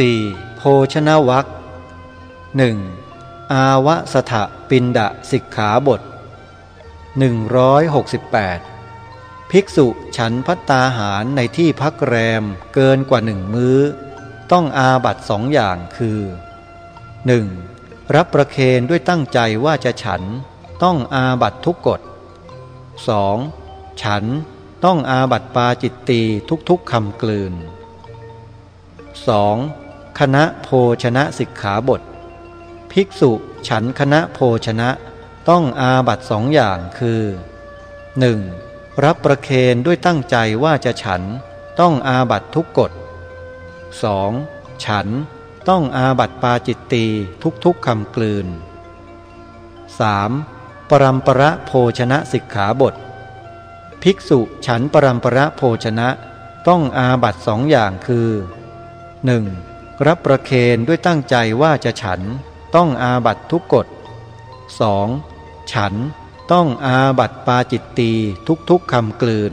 4. โภชนวัคหนึ่งอาวสถปินดะสิกขาบท 168 ภิกษุฉันพัตตาหารในที่พักแรมเกินกว่าหนึ่งมื้อ ต้องอาบัตสองอย่างคือ 1. รับประเคนด้วยตั้งใจว่าจะฉันต้องอาบัตทุกกฎ 2. ฉันต้องอาบัตปาจิตตีทุกๆคำกลืน 2. คณะโภชนะสิกขาบท ภิกษุฉันคณะโภชนะต้องอาบัตสองอย่างคือ 1. รับประเคนด้วยตั้งใจว่าจะฉันต้องอาบัตทุกกฎ 2. ฉันต้องอาบัตปาจิตตีทุกๆคำกลืน 3. ปรัมประโภชนะสิกขาบท ภิกษุฉันปรัมประโภชนะต้องอาบัตสองอย่างคือ 1. รับประเคนด้วยตั้งใจว่าจะฉันต้องอาบัตทุกกฎ 2. ฉันต้องอาบัตปาจิตตีทุกๆคำกลืน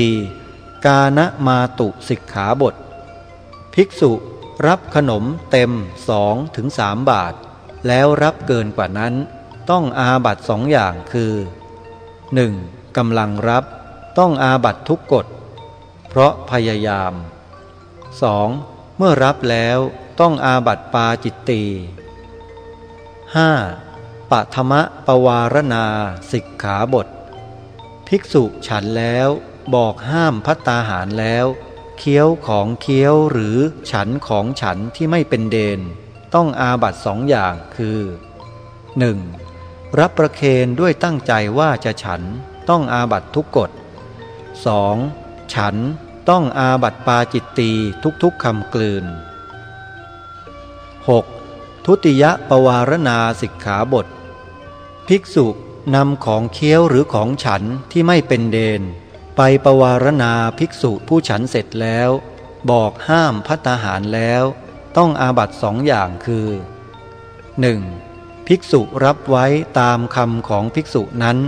4. กาณมาตุสิกขาบท ภิกษุรับขนมเต็มสองถึงสามบาท แล้วรับเกินกว่านั้น ต้องอาบัตสองอย่างคือ 1. กำลังรับต้องอาบัตทุกกฎ เพราะพยายาม 2. เมื่อรับแล้วต้องอาบัตปาจิตตี 5. ปัทมะปวารณาสิกขาบท ภิกษุฉันแล้วบอกห้ามพัตตาหารแล้วเคี้ยวของเคี้ยวหรือฉันของฉันที่ไม่เป็นเดน ต้องอาบัตสองอย่างคือ 1. รับประเคนด้วยตั้งใจว่าจะฉันต้องอาบัตทุกกฎ 2. ฉัน ต้องอาบัตปาจิตตีทุกๆคำกลืน 6. ทุติยปวารณาสิกขาบท ภิกษุนำของเคี้ยวหรือของฉันที่ไม่เป็นเดน ไปปวารณาภิกษุผู้ฉันเสร็จแล้ว บอกห้ามพัตาหารแล้ว ต้องอาบัตสองอย่างคือ 1. ภิกษุรับไว้ตามคำของภิกษุนั้น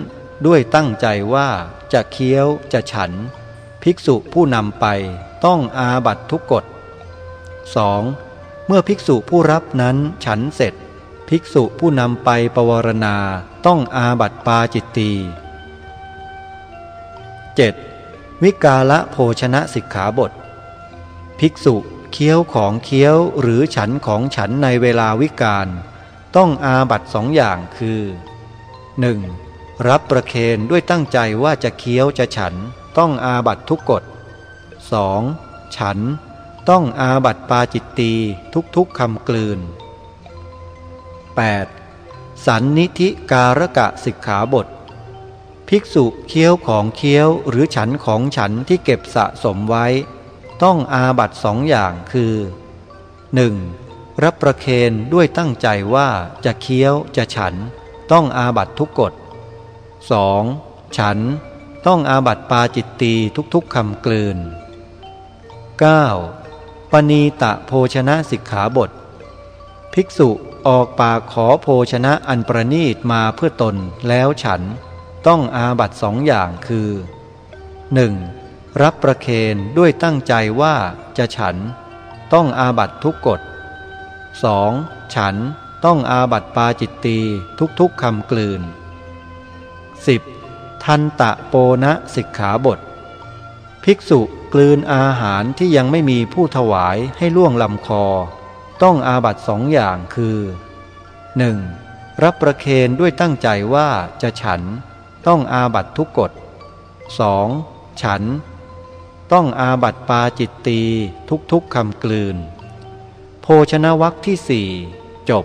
ด้วยตั้งใจว่าจะเคี้ยวจะฉัน ภิกษุผู้นำไปต้องอาบัตทุกกฎ 2. เมื่อภิกษุผู้รับนั้นฉันเสร็จ ภิกษุผู้นำไปปวารณาต้องอาบัตปาจิตตี 7. วิกาละโภชนะสิกขาบท ภิกษุเคี้ยวของเคี้ยวหรือฉันของฉันในเวลาวิกาลต้องอาบัตสองอย่างคือ 1. รับประเคนด้วยตั้งใจว่าจะเคี้ยวจะฉัน ต้องอาบัตทุกกฎ 2. ฉันต้องอาบัตปาจิตตีทุกๆคำกลืน 8. สันนิธิการกะสิกขาบท ภิกษุเคี้ยวของเคี้ยวหรือฉันของฉันที่เก็บสะสมไว้ ต้องอาบัตสองอย่างคือ 1. รับประเคนด้วยตั้งใจว่าจะเคี้ยวจะฉันต้องอาบัตทุกกฎ 2. ฉัน ต้องอาบัติปาจิตตีทุกๆคำกลืน 9. ปณีตะโภชนะสิกขาบท ภิกษุออกปากขอโภชนะอันประนีตมาเพื่อตนแล้วฉันต้องอาบัตสองอย่างคือ 1. รับประเคนด้วยตั้งใจว่าจะฉัน ต้องอาบัตทุกกฎ 2. ฉันต้องอาบัตปาจิตตีทุกๆคำกลืน 10. ทันตะโปนะสิกขาบท ภิกษุกลืนอาหารที่ยังไม่มีผู้ถวายให้ล่วงลำคอ ต้องอาบัตสองอย่างคือ 1. รับประเคนด้วยตั้งใจว่าจะฉันต้องอาบัตทุกกฎ 2. ฉัน ต้องอาบัตปาจิตตีทุกๆคำกลืน โภชนวัคที่สี่จบ